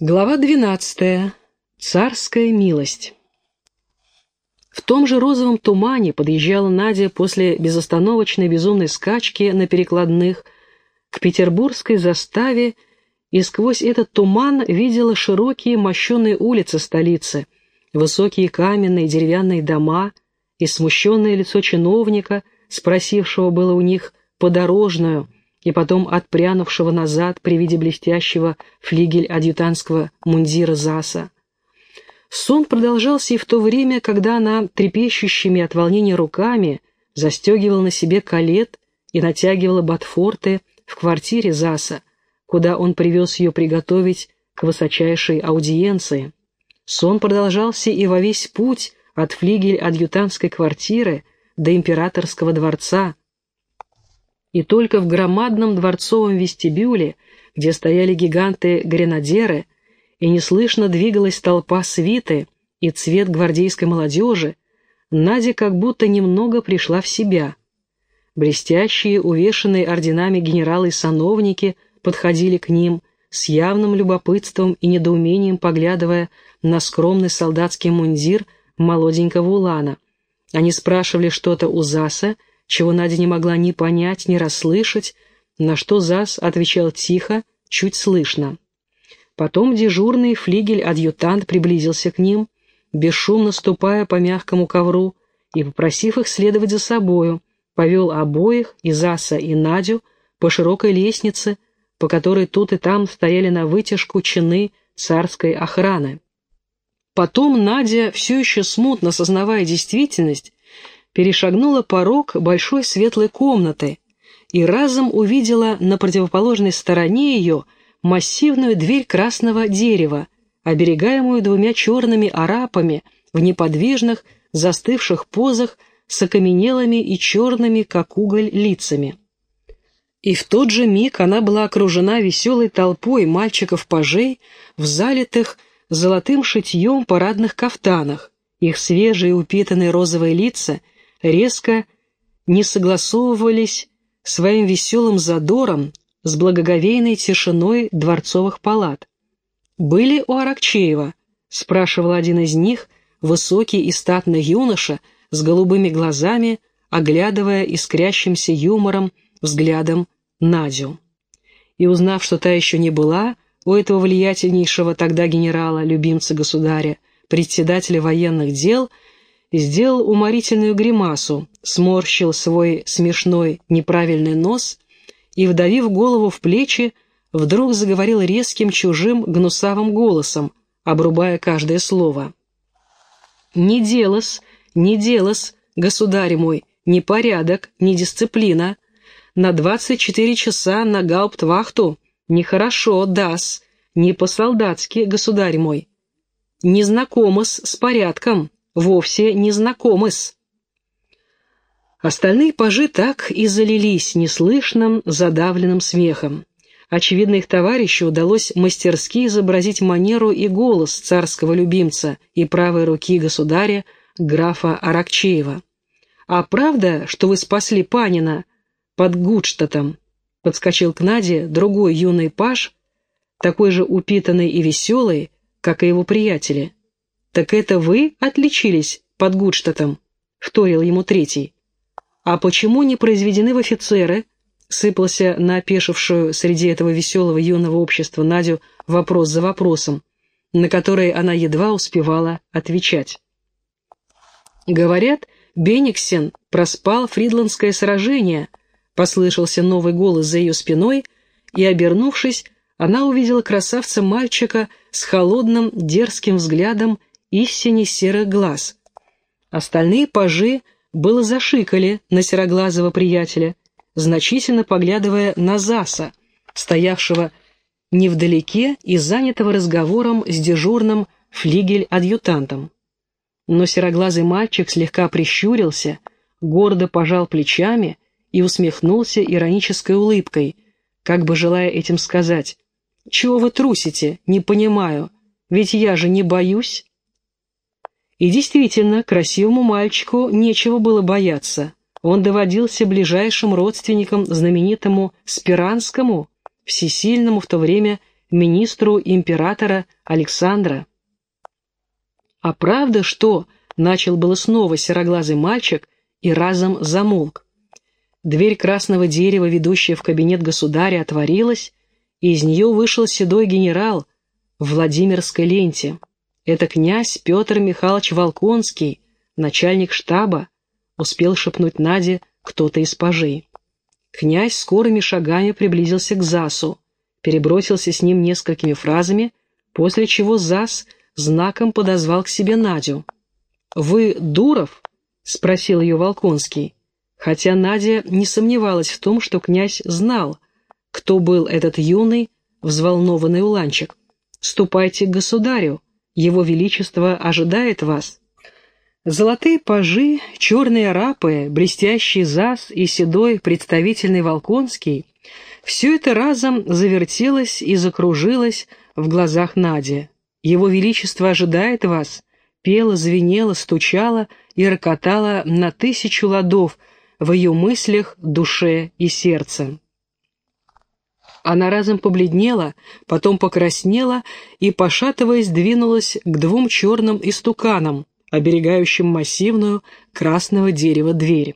Глава 12. Царская милость. В том же розовом тумане подъезжала Надя после безостановочной безумной скачки на перекладных к петербургской заставе и сквозь этот туман видела широкие мощеные улицы столицы, высокие каменные деревянные дома и смущенное лицо чиновника, спросившего было у них подорожную, и потом отпрянувшего назад при виде блестящего флигель-адъютантского мундира Заса. Сон продолжался и в то время, когда она трепещущими от волнения руками застегивала на себе калет и натягивала ботфорты в квартире Заса, куда он привез ее приготовить к высочайшей аудиенции. Сон продолжался и во весь путь от флигель-адъютантской квартиры до императорского дворца, и только в громадном дворцовом вестибюле, где стояли гиганты-гренадеры, и неслышно двигалась толпа свиты и цвет гвардейской молодежи, Надя как будто немного пришла в себя. Блестящие, увешанные орденами генералы и сановники подходили к ним, с явным любопытством и недоумением поглядывая на скромный солдатский мундир молоденького улана. Они спрашивали что-то у Заса, чего Надя не могла ни понять, ни расслышать, на что Зас отвечал тихо, чуть слышно. Потом дежурный флигель-адъютант приблизился к ним, бесшумно ступая по мягкому ковру, и, попросив их следовать за собою, повел обоих, и Заса, и Надю, по широкой лестнице, по которой тут и там стояли на вытяжку чины царской охраны. Потом Надя, все еще смутно сознавая действительность, перешагнула порог большой светлой комнаты и разом увидела на противоположной стороне ее массивную дверь красного дерева, оберегаемую двумя черными арапами в неподвижных, застывших позах с окаменелыми и черными, как уголь, лицами. И в тот же миг она была окружена веселой толпой мальчиков-пажей в залитых золотым шитьем парадных кафтанах, их свежие упитанные розовые лица — резко не согласовывались своим веселым задором с благоговейной тишиной дворцовых палат. «Были у Аракчеева?» — спрашивал один из них, высокий и статный юноша с голубыми глазами, оглядывая искрящимся юмором взглядом Надю. И узнав, что та еще не была у этого влиятельнейшего тогда генерала, любимца государя, председателя военных дел — сделал уморительную гримасу, сморщил свой смешной неправильный нос и, вдавив голову в плечи, вдруг заговорил резким чужим гнусавым голосом, обрубая каждое слово. «Не делос, не делос, государь мой, ни порядок, ни дисциплина. На двадцать четыре часа на гауптвахту нехорошо, дас, не по-солдатски, государь мой. Не знакомы с порядком, вовсе не знакомы-с. Остальные пажи так и залились неслышным, задавленным смехом. Очевидно, их товарищу удалось мастерски изобразить манеру и голос царского любимца и правой руки государя, графа Аракчеева. «А правда, что вы спасли Панина под Гудштатом?» Подскочил к Наде другой юный паж, такой же упитанный и веселый, как и его приятели. «Так это вы отличились под Гудштатом?» — вторил ему третий. «А почему не произведены в офицеры?» — сыпался на опешившую среди этого веселого юного общества Надю вопрос за вопросом, на который она едва успевала отвечать. «Говорят, Бениксен проспал Фридландское сражение», — послышался новый голос за ее спиной, и, обернувшись, она увидела красавца-мальчика с холодным, дерзким взглядом истине серых глаз. Остальные пажи было зашикали на сероглазого приятеля, значительно поглядывая на Заса, стоявшего невдалеке и занятого разговором с дежурным флигель-адъютантом. Но сероглазый мальчик слегка прищурился, гордо пожал плечами и усмехнулся иронической улыбкой, как бы желая этим сказать «Чего вы трусите? Не понимаю. Ведь я же не боюсь». И действительно, красивому мальчику нечего было бояться. Он доводился ближайшим родственником знаменитому Спиранскому, всесильному в то время министру императора Александра. «А правда, что?» — начал было снова сероглазый мальчик и разом замолк. Дверь красного дерева, ведущая в кабинет государя, отворилась, и из нее вышел седой генерал в Владимирской ленте. Это князь Петр Михайлович Волконский, начальник штаба, успел шепнуть Наде кто-то из пажей. Князь скорыми шагами приблизился к Засу, перебросился с ним несколькими фразами, после чего Зас знаком подозвал к себе Надю. «Вы Дуров?» — спросил ее Волконский, хотя Надя не сомневалась в том, что князь знал, кто был этот юный, взволнованный уланчик. «Ступайте к государю, его величество ожидает вас». Золотые пажи, черные рапы, блестящий зас и седой представительный Волконский — все это разом завертелось и закружилось в глазах Нади. Его Величество ожидает вас, пела, звенела, стучала и рокотала на тысячу ладов в ее мыслях, душе и сердце. Она разом побледнела, потом покраснела и, пошатываясь, двинулась к двум черным истуканам, оберегающим массивную красного дерева дверь.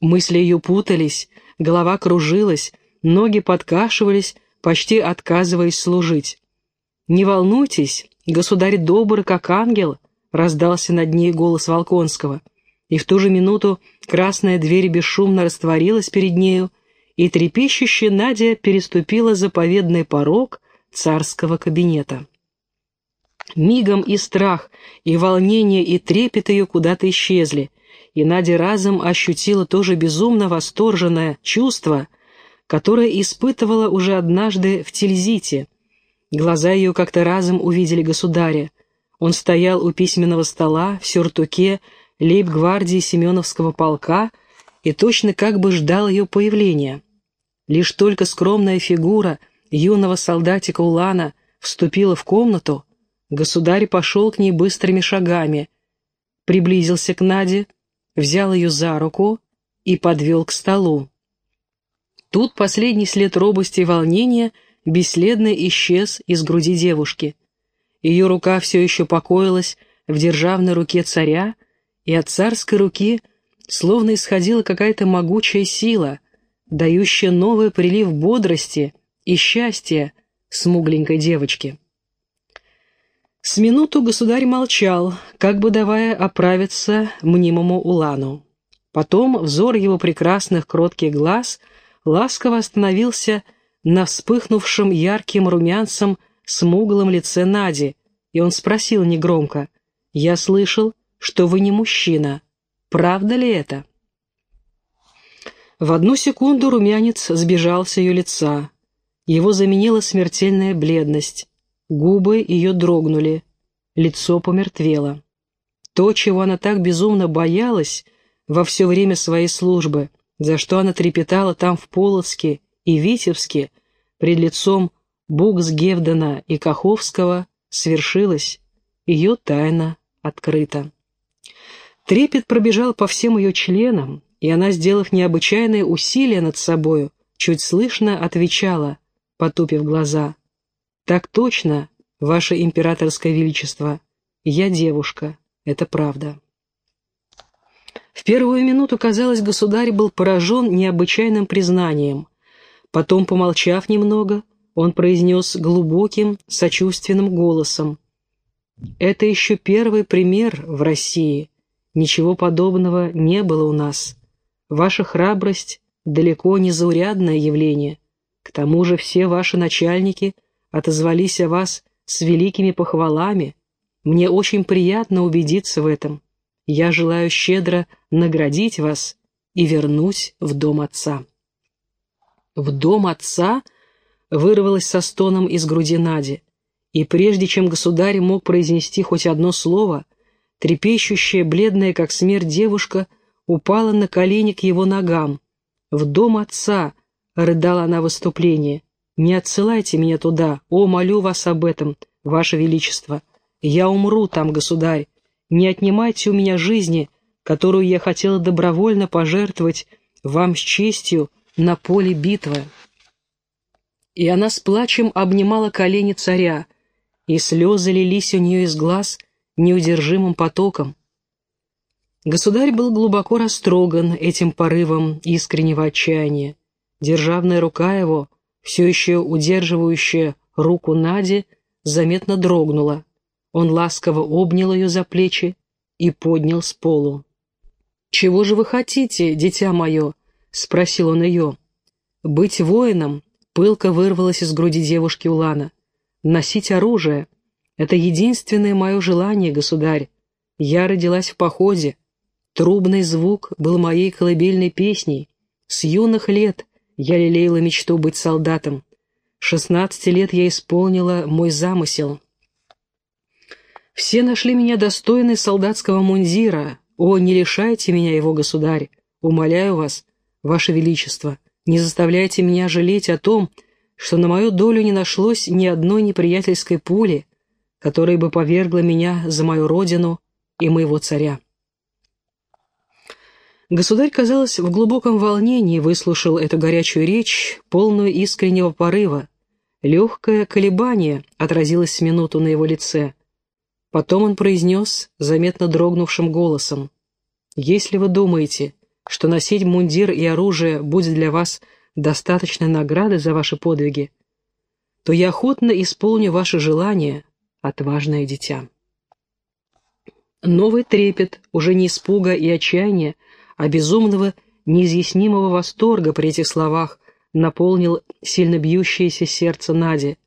Мысли ее путались, голова кружилась, ноги подкашивались, почти отказываясь служить. «Не волнуйтесь, государь добр, как ангел», — раздался над ней голос Волконского. И в ту же минуту красная дверь бесшумно растворилась перед нею, и трепещущая Надя переступила заповедный порог царского кабинета. Мигом и страх, и волнение, и трепет ее куда-то исчезли, и Надя разом ощутила то же безумно восторженное чувство, которое испытывала уже однажды в Тильзите. Глаза ее как-то разом увидели государя. Он стоял у письменного стола в сюртуке лейб-гвардии Семеновского полка и точно как бы ждал ее появления. Лишь только скромная фигура юного солдатика Улана вступила в комнату, Государь пошел к ней быстрыми шагами, приблизился к Наде, взял ее за руку и подвел к столу. Тут последний след робости и волнения бесследно исчез из груди девушки. Ее рука все еще покоилась в державной руке царя, и от царской руки словно исходила какая-то могучая сила, дающая новый прилив бодрости и счастья смугленькой девочке. С минуту государь молчал, как бы давая оправиться мнимому Улану. Потом взор его прекрасных кротких глаз ласково остановился на вспыхнувшем ярким румянцем смуглом лице Нади, и он спросил негромко, «Я слышал, что вы не мужчина. Правда ли это?» В одну секунду румянец сбежал с ее лица. Его заменила смертельная бледность. Губы ее дрогнули, лицо помертвело. То, чего она так безумно боялась во все время своей службы, за что она трепетала там в Полоцке и Витебске, пред лицом Буксгевдена и Каховского, свершилось, ее тайна открыта. Трепет пробежал по всем ее членам, и она, сделав необычайные усилия над собою, чуть слышно отвечала, потупив глаза — «Так точно, Ваше Императорское Величество. Я девушка, это правда». В первую минуту, казалось, государь был поражен необычайным признанием. Потом, помолчав немного, он произнес глубоким, сочувственным голосом. «Это еще первый пример в России. Ничего подобного не было у нас. Ваша храбрость — далеко не заурядное явление. К тому же все ваши начальники — отозвались о вас с великими похвалами. Мне очень приятно убедиться в этом. Я желаю щедро наградить вас и вернусь в дом отца». «В дом отца?» — вырвалось со стоном из груди Нади. И прежде чем государь мог произнести хоть одно слово, трепещущая, бледная, как смерть девушка, упала на колени к его ногам. «В дом отца!» — рыдала она в выступлении. Не отсылайте меня туда, о, молю вас об этом, ваше величество. Я умру там, государь. Не отнимайте у меня жизни, которую я хотела добровольно пожертвовать вам с честью на поле битвы. и она с плачем обнимала колени царя, и слезы лились у нее из глаз неудержимым потоком. Государь был глубоко растроган этим порывом искреннего отчаяния. Державная рука его, все еще удерживающая руку Нади, заметно дрогнула. Он ласково обнял ее за плечи и поднял с полу. «Чего же вы хотите, дитя мое?» — спросил он ее. «Быть воином», — пылко вырвалось из груди девушки Улана. «Носить оружие — это единственное мое желание, государь. Я родилась в походе. Трубный звук был моей колыбельной песней. С юных лет я лелеяла мечту быть солдатом. Шестнадцати лет я исполнила мой замысел. Все нашли меня достойной солдатского мундира. О, не лишайте меня его, государь! Умоляю вас, ваше величество, не заставляйте меня жалеть о том, что на мою долю не нашлось ни одной неприятельской пули, которая бы повергла меня за мою родину и моего царя. Государь, казалось, в глубоком волнении выслушал эту горячую речь, полную искреннего порыва. Легкое колебание отразилось с минуту на его лице. Потом он произнес, заметно дрогнувшим голосом, «Если вы думаете, что носить мундир и оружие будет для вас достаточной наградой за ваши подвиги, то я охотно исполню ваше желание, отважное дитя». Новый трепет, уже не испуга и отчаяния, а безумного, неизъяснимого восторга при этих словах наполнил сильно бьющееся сердце Нади.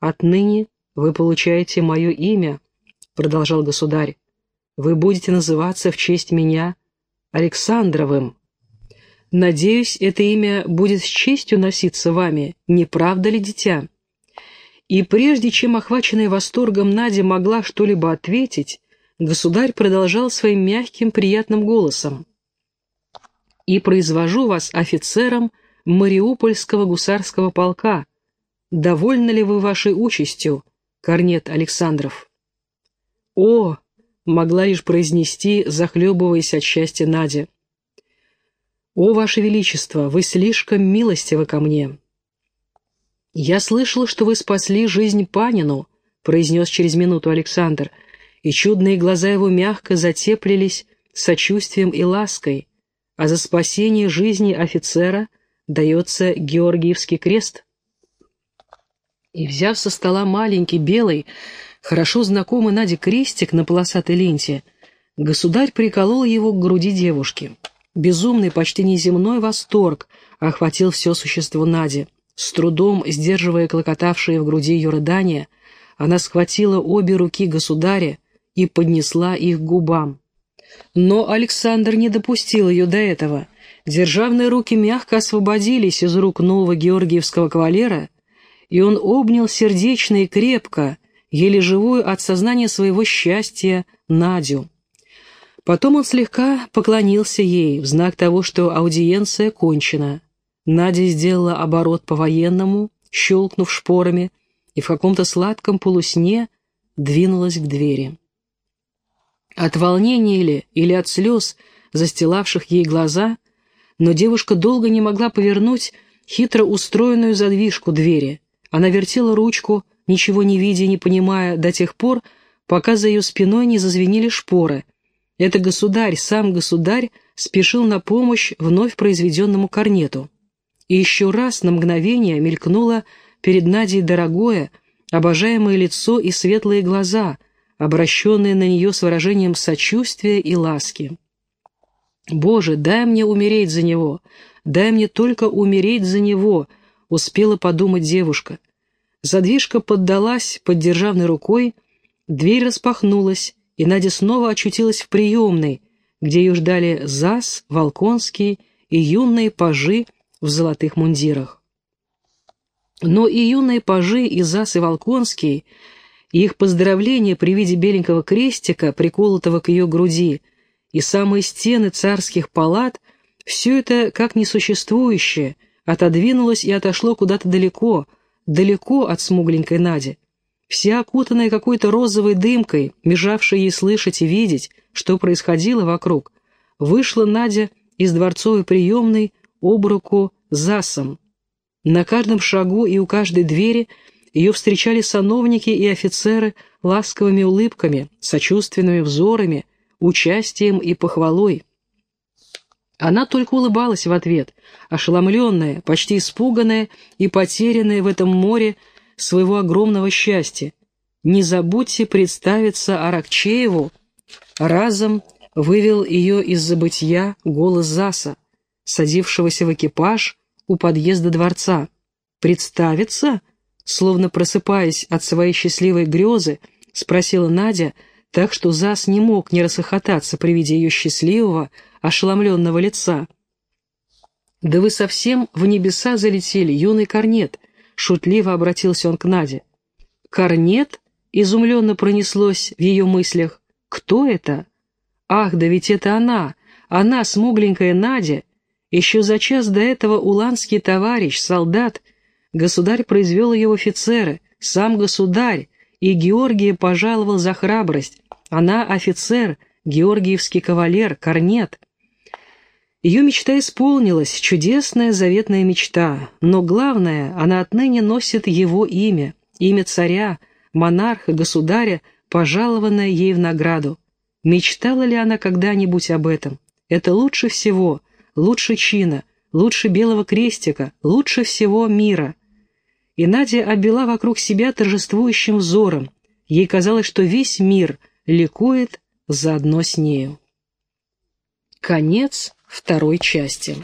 «Отныне вы получаете мое имя», — продолжал государь. «Вы будете называться в честь меня Александровым. Надеюсь, это имя будет с честью носиться вами, не правда ли, дитя?» И прежде чем охваченная восторгом Надя могла что-либо ответить, государь продолжал своим мягким, приятным голосом и произвожу вас офицером Мариупольского гусарского полка. Довольны ли вы вашей участью, Корнет Александров?» «О!» — могла лишь произнести, захлебываясь от счастья Надя. «О, Ваше Величество, вы слишком милостивы ко мне!» «Я слышал, что вы спасли жизнь Панину», — произнес через минуту Александр, и чудные глаза его мягко затеплились сочувствием и лаской а за спасение жизни офицера дается Георгиевский крест. И, взяв со стола маленький белый, хорошо знакомый Наде крестик на полосатой ленте, государь приколол его к груди девушки. Безумный, почти неземной восторг охватил все существо Нади. С трудом, сдерживая клокотавшие в груди ее рыдания, она схватила обе руки государя и поднесла их к губам. Но Александр не допустил ее до этого. Державные руки мягко освободились из рук нового георгиевского кавалера, и он обнял сердечно и крепко, еле живую от сознания своего счастья, Надю. Потом он слегка поклонился ей в знак того, что аудиенция кончена. Надя сделала оборот по-военному, щелкнув шпорами, и в каком-то сладком полусне двинулась к двери. От волнения ли, или от слез, застилавших ей глаза, но девушка долго не могла повернуть хитро устроенную задвижку двери. Она вертела ручку, ничего не видя не понимая до тех пор, пока за ее спиной не зазвенели шпоры. Это государь, сам государь, спешил на помощь вновь произведенному корнету. И еще раз на мгновение мелькнуло перед Надей дорогое, обожаемое лицо и светлые глаза — обращенные на нее с выражением сочувствия и ласки. «Боже, дай мне умереть за него! Дай мне только умереть за него!» — успела подумать девушка. Задвижка поддалась под державной рукой, дверь распахнулась, и Надя снова очутилась в приемной, где ее ждали Зас, Волконский и юные пажи в золотых мундирах. Но и юные пажи, и Зас, и Волконский — и их поздравления при виде беленького крестика, приколотого к ее груди, и самые стены царских палат, все это, как несуществующее, отодвинулось и отошло куда-то далеко, далеко от смугленькой Нади. Вся окутанная какой-то розовой дымкой, мешавшей ей слышать и видеть, что происходило вокруг, вышла Надя из дворцовой приемной об руку засом. На каждом шагу и у каждой двери ее встречали сановники и офицеры ласковыми улыбками, сочувственными взорами, участием и похвалой. Она только улыбалась в ответ, ошеломленная, почти испуганная и потерянная в этом море своего огромного счастья. «Не забудьте представиться Аракчееву!» Разом вывел ее из забытья голос Заса, садившегося в экипаж у подъезда дворца. «Представиться?» Словно просыпаясь от своей счастливой грезы, спросила Надя, так что Зас не мог не расхохотаться при виде ее счастливого, ошеломленного лица. «Да вы совсем в небеса залетели, юный корнет!» — шутливо обратился он к Наде. «Корнет?» — изумленно пронеслось в ее мыслях. «Кто это?» «Ах, да ведь это она! Она, смугленькая Надя! Еще за час до этого уланский товарищ, солдат, государь произвел ее в офицеры, сам государь, и Георгия пожаловал за храбрость. Она офицер, георгиевский кавалер, корнет. Ее мечта исполнилась, чудесная заветная мечта, но главное, она отныне носит его имя, имя царя, монарха, государя, пожалованное ей в награду. Мечтала ли она когда-нибудь об этом? Это лучше всего, лучше чина, лучше белого крестика, лучше всего мира. И Надя обвела вокруг себя торжествующим взором. Ей казалось, что весь мир ликует заодно с нею. Конец второй части.